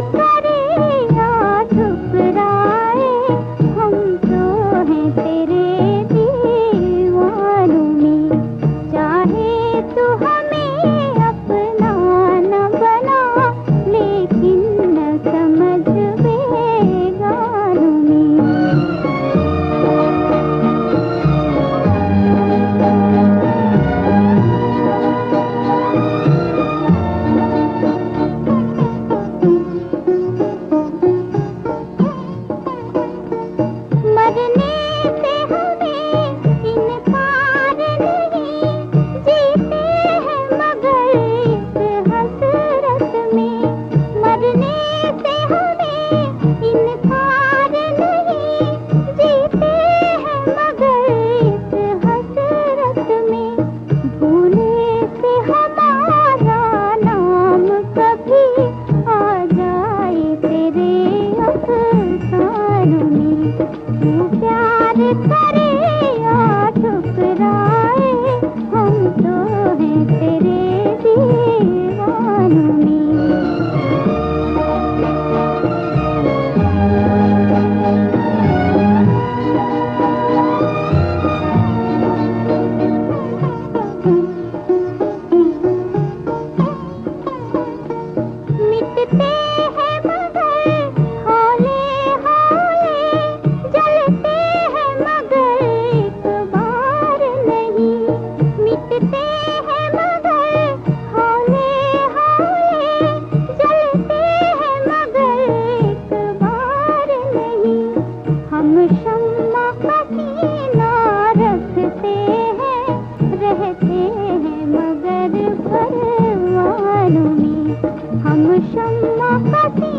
Goodbye. प्यार कर shamma pati